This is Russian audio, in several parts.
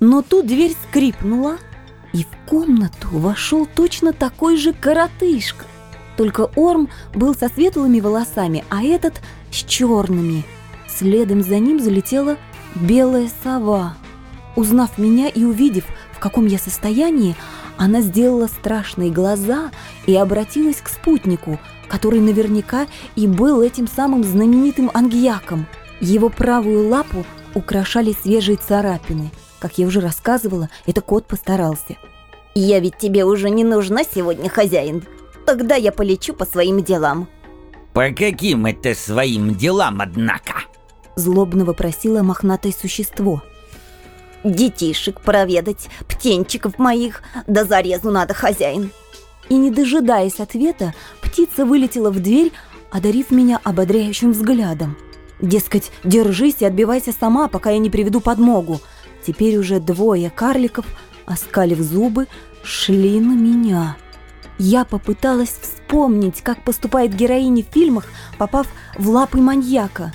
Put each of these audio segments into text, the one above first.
Но тут дверь скрипнула, и в комнату вошел точно такой же коротышка. Только Орм был со светлыми волосами, а этот с черными. Следом за ним залетела белая сова. Узнав меня и увидев, в каком я состоянии, она сделала страшные глаза и обратилась к спутнику, который наверняка и был этим самым знаменитым ангьяком. Его правую лапу украшали свежие царапины. Как я уже рассказывала, это кот постарался. «Я ведь тебе уже не нужна сегодня, хозяин. Тогда я полечу по своим делам». «По каким это своим делам, однако?» Злобно вопросило мохнатое существо – детишек проведать, птенчиков моих, да зарезу надо, хозяин. И не дожидаясь ответа, птица вылетела в дверь, одарив меня ободряющим взглядом. Дескать, держись и отбивайся сама, пока я не приведу подмогу. Теперь уже двое карликов, оскалив зубы, шли на меня. Я попыталась вспомнить, как поступает героиня в фильмах, попав в лапы маньяка.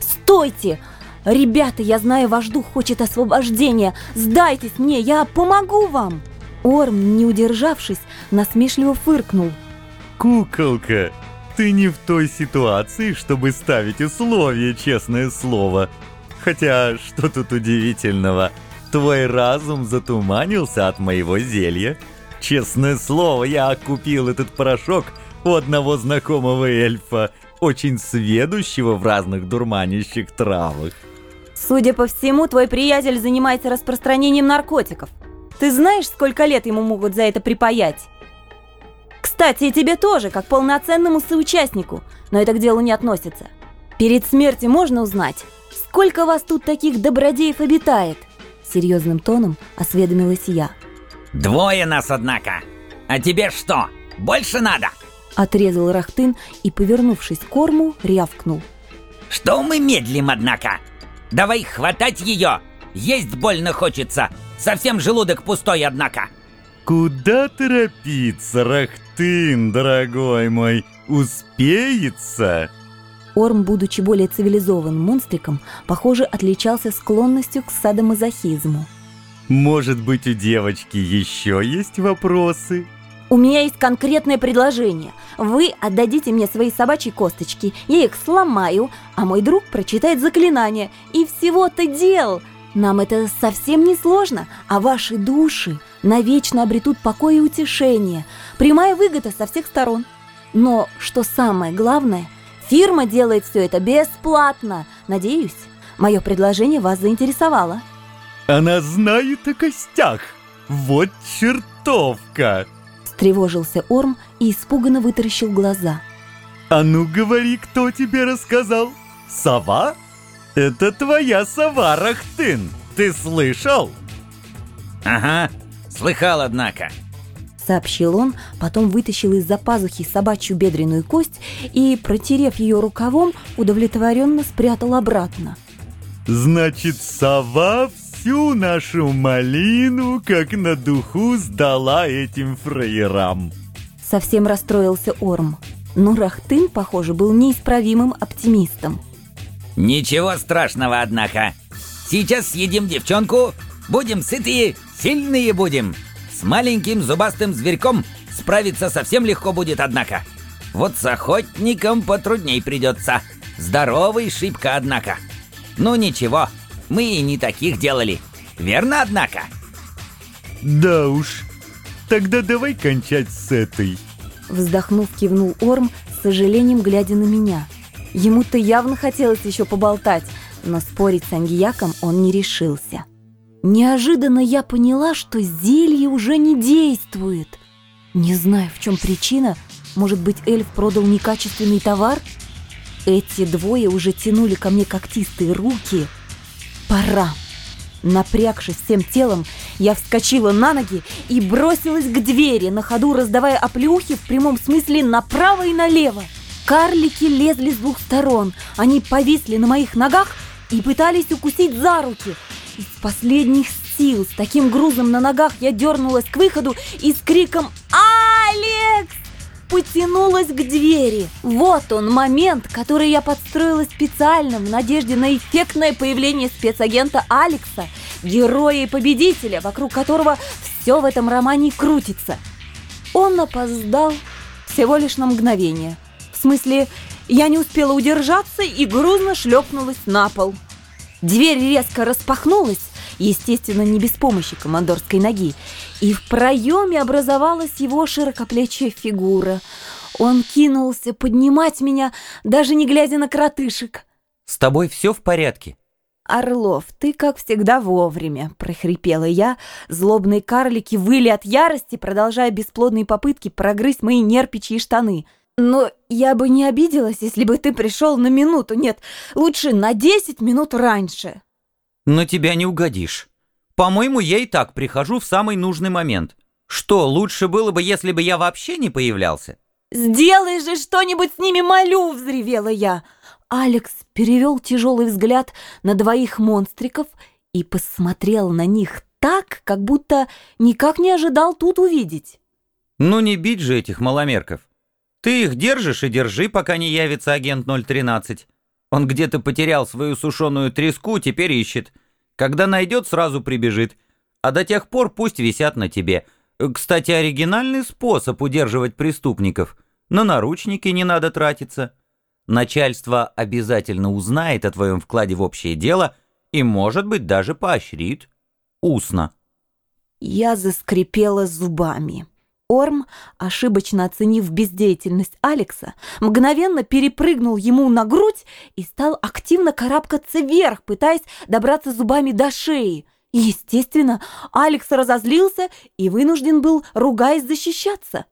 «Стойте!» «Ребята, я знаю, ваш дух хочет освобождения! Сдайтесь мне, я помогу вам!» Орм, не удержавшись, насмешливо фыркнул. «Куколка, ты не в той ситуации, чтобы ставить условия, честное слово. Хотя, что тут удивительного? Твой разум затуманился от моего зелья. Честное слово, я купил этот порошок у одного знакомого эльфа, очень сведущего в разных дурманящих травах. Судя по всему, твой приятель занимается распространением наркотиков. Ты знаешь, сколько лет ему могут за это припаять? Кстати, и тебе тоже, как полноценному соучастнику, но это к делу не относится. Перед смертью можно узнать, сколько вас тут таких добродеев обитает? Серьезным тоном осведомилась я. Двое нас, однако. А тебе что, больше надо? Отрезал Рахтын и, повернувшись к корму, рявкнул. Что мы медлим, однако? Давай хватать ее! Есть больно хочется! Совсем желудок пустой, однако!» «Куда торопиться, Рахтын, дорогой мой? Успеется?» Орм, будучи более цивилизованным монстриком, похоже, отличался склонностью к садомазохизму. «Может быть, у девочки еще есть вопросы?» У меня есть конкретное предложение. Вы отдадите мне свои собачьи косточки, я их сломаю, а мой друг прочитает заклинание. И всего-то дел. Нам это совсем не сложно, а ваши души навечно обретут покой и утешение. Прямая выгода со всех сторон. Но, что самое главное, фирма делает все это бесплатно. Надеюсь, мое предложение вас заинтересовало. Она знает о костях. Вот чертовка! Тревожился Орм и испуганно вытаращил глаза. «А ну говори, кто тебе рассказал? Сова? Это твоя сова, Рахтын! Ты слышал?» «Ага, слыхал, однако», сообщил он, потом вытащил из-за пазухи собачью бедренную кость и, протерев ее рукавом, удовлетворенно спрятал обратно. «Значит, сова всю нашу малину, как на духу, сдала этим фраерам. Совсем расстроился Орм. Но Рахтын, похоже, был неисправимым оптимистом. Ничего страшного, однако. Сейчас съедим девчонку, будем сытые, сильные будем. С маленьким зубастым зверьком справиться совсем легко будет, однако. Вот с охотником потрудней придется. Здоровый шибко, однако. Ну ничего, мы и не таких делали. Верно, однако? Да уж. Тогда давай кончать с этой. Вздохнув, кивнул Орм, с сожалением глядя на меня. Ему-то явно хотелось еще поболтать, но спорить с Ангияком он не решился. Неожиданно я поняла, что зелье уже не действует. Не знаю, в чем причина. Может быть, эльф продал некачественный товар? Эти двое уже тянули ко мне когтистые руки – Пора. Напрягшись всем телом, я вскочила на ноги и бросилась к двери, на ходу раздавая оплеухи в прямом смысле направо и налево. Карлики лезли с двух сторон. Они повисли на моих ногах и пытались укусить за руки. Из последних сил, с таким грузом на ногах, я дернулась к выходу и с криком «Алекс!» потянулась к двери. Вот он, момент, который я подстроила специально в надежде на эффектное появление спецагента Алекса, героя и победителя, вокруг которого все в этом романе крутится. Он опоздал всего лишь на мгновение. В смысле, я не успела удержаться и грузно шлепнулась на пол. Дверь резко распахнулась, естественно, не без помощи командорской ноги, и в проеме образовалась его широкоплечья фигура. Он кинулся поднимать меня, даже не глядя на кротышек. «С тобой все в порядке?» «Орлов, ты, как всегда, вовремя», — прохрипела я. Злобные карлики выли от ярости, продолжая бесплодные попытки прогрызть мои нерпичьи штаны. «Но я бы не обиделась, если бы ты пришел на минуту, нет, лучше на десять минут раньше». «На тебя не угодишь. По-моему, я и так прихожу в самый нужный момент. Что, лучше было бы, если бы я вообще не появлялся?» «Сделай же что-нибудь с ними, молю!» — взревела я. Алекс перевел тяжелый взгляд на двоих монстриков и посмотрел на них так, как будто никак не ожидал тут увидеть. «Ну не бить же этих маломерков. Ты их держишь и держи, пока не явится агент 013. Он где-то потерял свою сушеную треску, теперь ищет. Когда найдет, сразу прибежит. А до тех пор пусть висят на тебе. Кстати, оригинальный способ удерживать преступников. На наручники не надо тратиться». Начальство обязательно узнает о твоем вкладе в общее дело и, может быть, даже поощрит. Устно. Я заскрипела зубами. Орм, ошибочно оценив бездеятельность Алекса, мгновенно перепрыгнул ему на грудь и стал активно карабкаться вверх, пытаясь добраться зубами до шеи. Естественно, Алекс разозлился и вынужден был, ругаясь, защищаться.